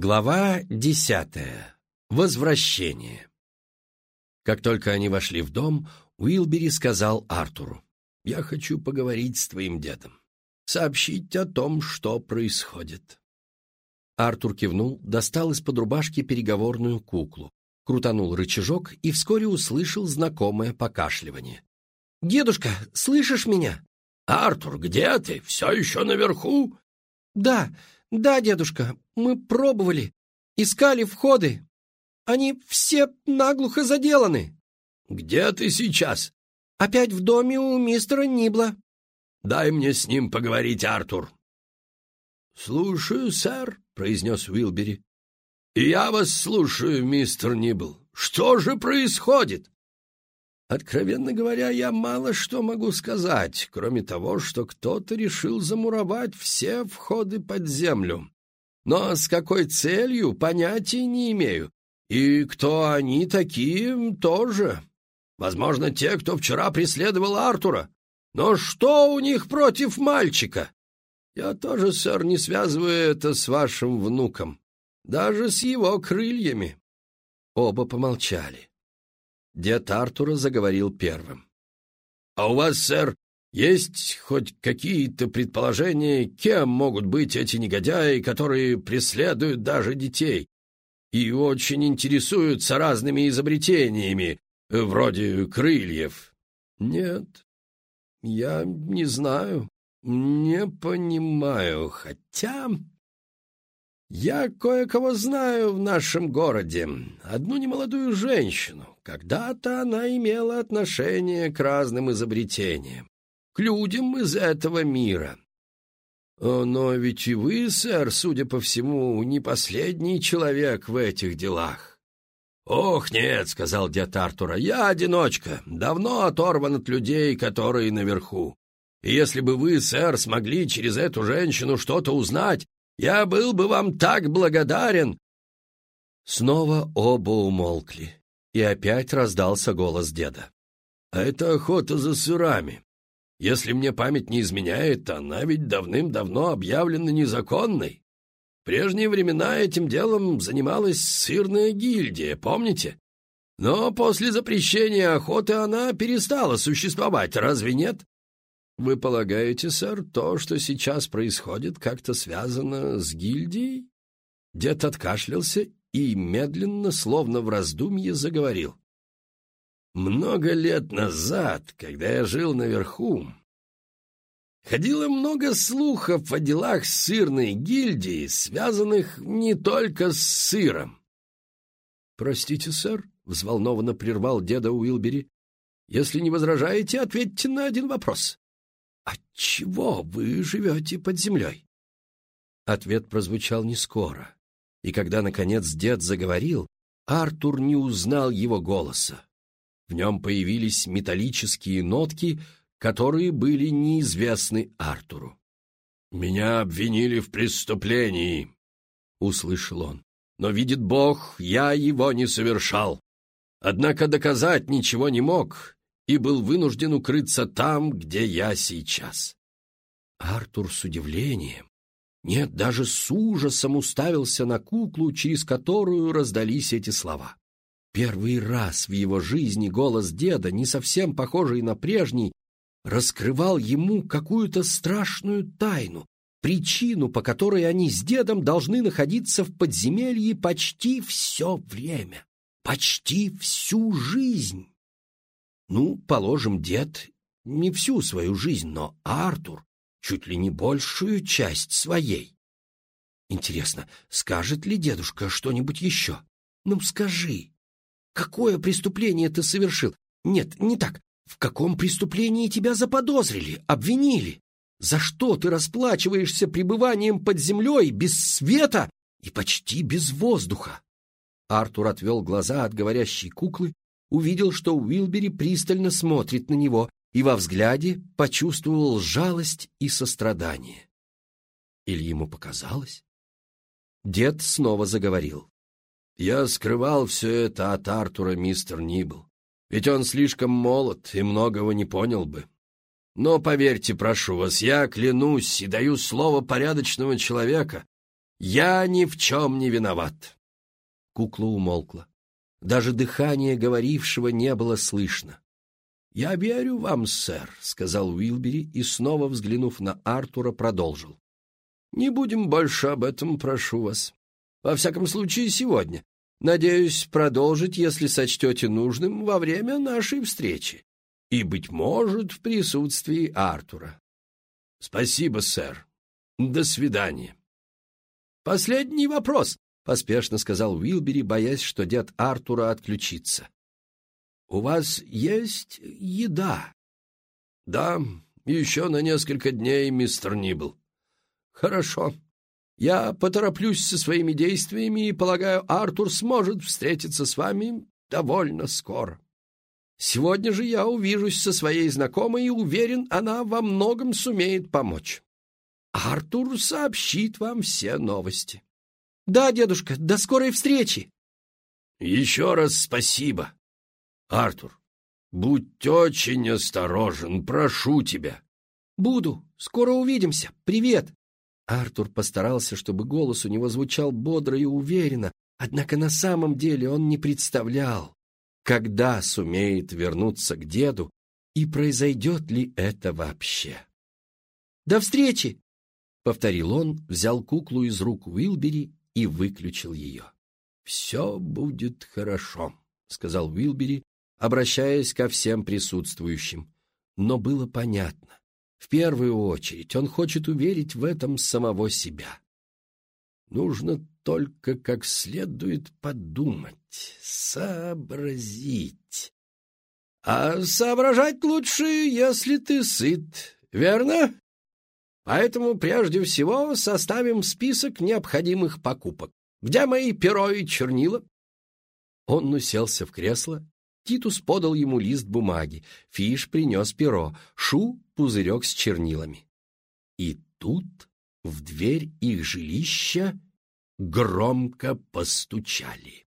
Глава десятая. Возвращение. Как только они вошли в дом, Уилбери сказал Артуру, «Я хочу поговорить с твоим дедом, сообщить о том, что происходит». Артур кивнул, достал из-под рубашки переговорную куклу, крутанул рычажок и вскоре услышал знакомое покашливание. «Дедушка, слышишь меня?» «Артур, где ты? Все еще наверху?» «Да, да, дедушка, мы пробовали, искали входы. Они все наглухо заделаны». «Где ты сейчас?» «Опять в доме у мистера Нибла». «Дай мне с ним поговорить, Артур». «Слушаю, сэр», — произнес Уилбери. «И я вас слушаю, мистер Нибл. Что же происходит?» Откровенно говоря, я мало что могу сказать, кроме того, что кто-то решил замуровать все входы под землю. Но с какой целью, понятия не имею. И кто они такие, тоже. Возможно, те, кто вчера преследовал Артура. Но что у них против мальчика? Я тоже, сэр, не связываю это с вашим внуком. Даже с его крыльями. Оба помолчали. Дед Артура заговорил первым. «А у вас, сэр, есть хоть какие-то предположения, кем могут быть эти негодяи, которые преследуют даже детей и очень интересуются разными изобретениями, вроде крыльев?» «Нет, я не знаю, не понимаю, хотя...» «Я кое-кого знаю в нашем городе, одну немолодую женщину. Когда-то она имела отношение к разным изобретениям, к людям из этого мира. Но ведь и вы, сэр, судя по всему, не последний человек в этих делах». «Ох, нет», — сказал дед Артура, — «я одиночка, давно оторван от людей, которые наверху. И если бы вы, сэр, смогли через эту женщину что-то узнать, я был бы вам так благодарен!» Снова оба умолкли, и опять раздался голос деда. «А это охота за сырами. Если мне память не изменяет, она ведь давным-давно объявлена незаконной. В прежние времена этим делом занималась сырная гильдия, помните? Но после запрещения охоты она перестала существовать, разве нет? Вы полагаете, сэр, то, что сейчас происходит, как-то связано с гильдией? Дед откашлялся и медленно, словно в раздумье, заговорил. Много лет назад, когда я жил наверху, ходило много слухов о делах сырной гильдии, связанных не только с сыром. «Простите, сэр», — взволнованно прервал деда Уилбери, — «если не возражаете, ответьте на один вопрос. «Отчего вы живете под землей?» Ответ прозвучал не скоро, и когда, наконец, дед заговорил, Артур не узнал его голоса. В нем появились металлические нотки, которые были неизвестны Артуру. «Меня обвинили в преступлении», — услышал он. «Но, видит Бог, я его не совершал. Однако доказать ничего не мог, и был вынужден укрыться там, где я сейчас. Артур с удивлением, нет, даже с ужасом уставился на куклу, через которую раздались эти слова. Первый раз в его жизни голос деда, не совсем похожий на прежний, раскрывал ему какую-то страшную тайну, причину, по которой они с дедом должны находиться в подземелье почти все время, почти всю жизнь. Ну, положим, дед не всю свою жизнь, но Артур чуть ли не большую часть своей. Интересно, скажет ли дедушка что-нибудь еще? Ну, скажи, какое преступление ты совершил? Нет, не так. В каком преступлении тебя заподозрили, обвинили? За что ты расплачиваешься пребыванием под землей без света и почти без воздуха? Артур отвел глаза от говорящей куклы увидел, что Уилбери пристально смотрит на него, и во взгляде почувствовал жалость и сострадание. Или ему показалось? Дед снова заговорил. «Я скрывал все это от Артура, мистер Нибл, ведь он слишком молод и многого не понял бы. Но поверьте, прошу вас, я клянусь и даю слово порядочного человека, Я ни в чем не виноват. Кукла умолкла. Даже дыхание говорившего не было слышно. «Я верю вам, сэр», — сказал Уилбери и, снова взглянув на Артура, продолжил. «Не будем больше об этом, прошу вас. Во всяком случае, сегодня. Надеюсь продолжить, если сочтете нужным, во время нашей встречи. И, быть может, в присутствии Артура. Спасибо, сэр. До свидания. Последний вопрос, поспешно сказал Уилбери, боясь, что дед Артура отключится. У вас есть еда? Да, еще на несколько дней, мистер Нибл. Хорошо. Я потороплюсь со своими действиями и, полагаю, Артур сможет встретиться с вами довольно скоро. Сегодня же я увижусь со своей знакомой и уверен, она во многом сумеет помочь. Артур сообщит вам все новости. Да, дедушка, до скорой встречи. Еще раз спасибо. Артур, будь очень осторожен, прошу тебя. Буду. Скоро увидимся. Привет. Артур постарался, чтобы голос у него звучал бодро и уверенно, однако на самом деле он не представлял, когда сумеет вернуться к деду и произойдет ли это вообще. «До встречи!» — повторил он, взял куклу из рук Уилбери и выключил ее. «Все будет хорошо», — сказал Уилбери, обращаясь ко всем присутствующим. Но было понятно. В первую очередь он хочет уверить в этом самого себя. Нужно только как следует подумать, сообразить. А соображать лучше, если ты сыт, верно? Поэтому прежде всего составим список необходимых покупок. Где мои перо и чернила? Он уселся в кресло. Титус подал ему лист бумаги. Фиш принес перо. Шу — пузырек с чернилами. И тут в дверь их жилища громко постучали.